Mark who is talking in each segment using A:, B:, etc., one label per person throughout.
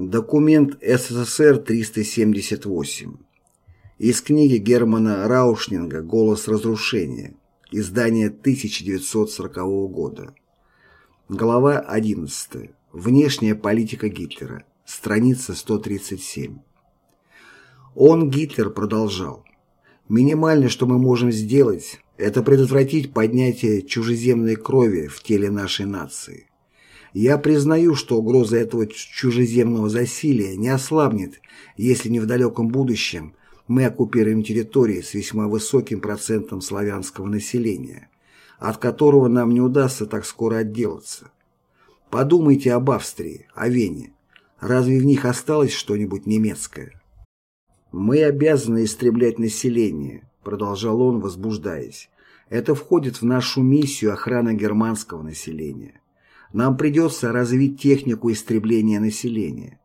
A: Документ СССР-378. Из книги Германа Раушнинга «Голос разрушения». Издание 1940 года. Глава 11. Внешняя политика Гитлера. Страница 137. Он, Гитлер, продолжал. Минимальное, что мы можем сделать, это предотвратить поднятие чужеземной крови в теле нашей нации. Я признаю, что угроза этого чужеземного засилия не ослабнет, если не в далеком будущем мы оккупируем территории с весьма высоким процентом славянского населения, от которого нам не удастся так скоро отделаться. Подумайте об Австрии, о Вене. Разве в них осталось что-нибудь немецкое? «Мы обязаны истреблять население», — продолжал он, возбуждаясь. «Это входит в нашу миссию охраны германского населения. Нам придется развить технику истребления населения.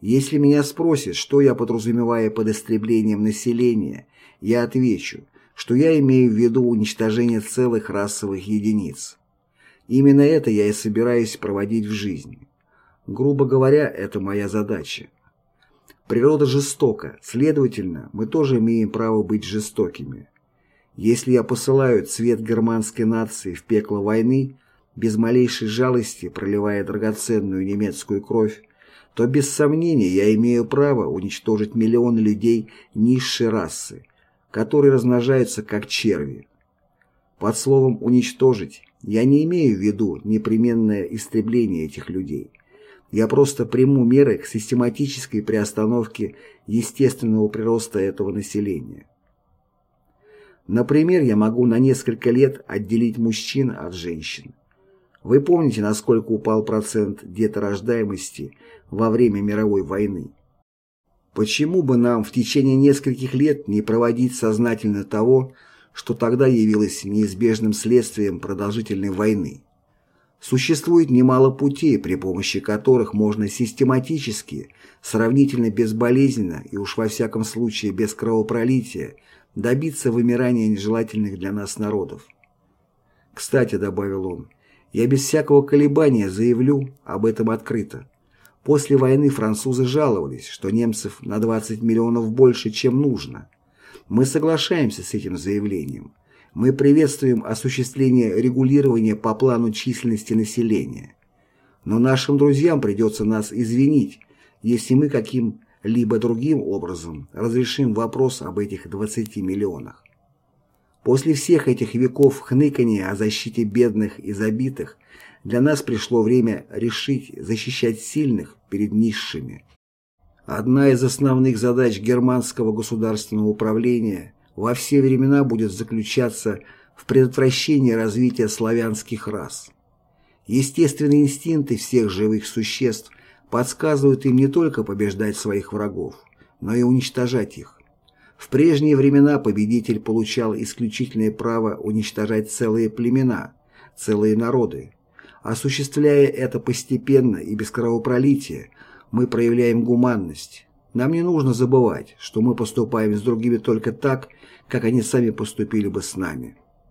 A: Если меня спросят, что я подразумеваю под истреблением населения, я отвечу, что я имею в виду уничтожение целых расовых единиц. Именно это я и собираюсь проводить в жизни. Грубо говоря, это моя задача. Природа жестока, следовательно, мы тоже имеем право быть жестокими. Если я посылаю цвет германской нации в пекло войны, без малейшей жалости проливая драгоценную немецкую кровь, то без сомнения я имею право уничтожить миллионы людей низшей расы, которые размножаются как черви. Под словом «уничтожить» я не имею в виду непременное истребление этих людей. Я просто приму меры к систематической приостановке естественного прироста этого населения. Например, я могу на несколько лет отделить мужчин от женщин, вы помните, насколько упал процент деторождаемости во время мировой войны? Почему бы нам в течение нескольких лет не проводить сознательно того, что тогда явилось неизбежным следствием продолжительной войны? Существует немало путей, при помощи которых можно систематически, сравнительно безболезненно и уж во всяком случае без кровопролития добиться вымирания нежелательных для нас народов. Кстати, добавил он, я без всякого колебания заявлю об этом открыто. После войны французы жаловались, что немцев на 20 миллионов больше, чем нужно. Мы соглашаемся с этим заявлением. Мы приветствуем осуществление регулирования по плану численности населения. Но нашим друзьям придется нас извинить, если мы каким-либо другим образом разрешим вопрос об этих 20 миллионах. После всех этих веков хныкания о защите бедных и забитых для нас пришло время решить защищать сильных перед низшими. Одна из основных задач германского государственного управления во все времена будет заключаться в предотвращении развития славянских рас. Естественные инстинкты всех живых существ подсказывают им не только побеждать своих врагов, но и уничтожать их. В прежние времена победитель получал исключительное право уничтожать целые племена, целые народы. Осуществляя это постепенно и без кровопролития, мы проявляем гуманность. Нам не нужно забывать, что мы поступаем с другими только так, как они сами поступили бы с нами.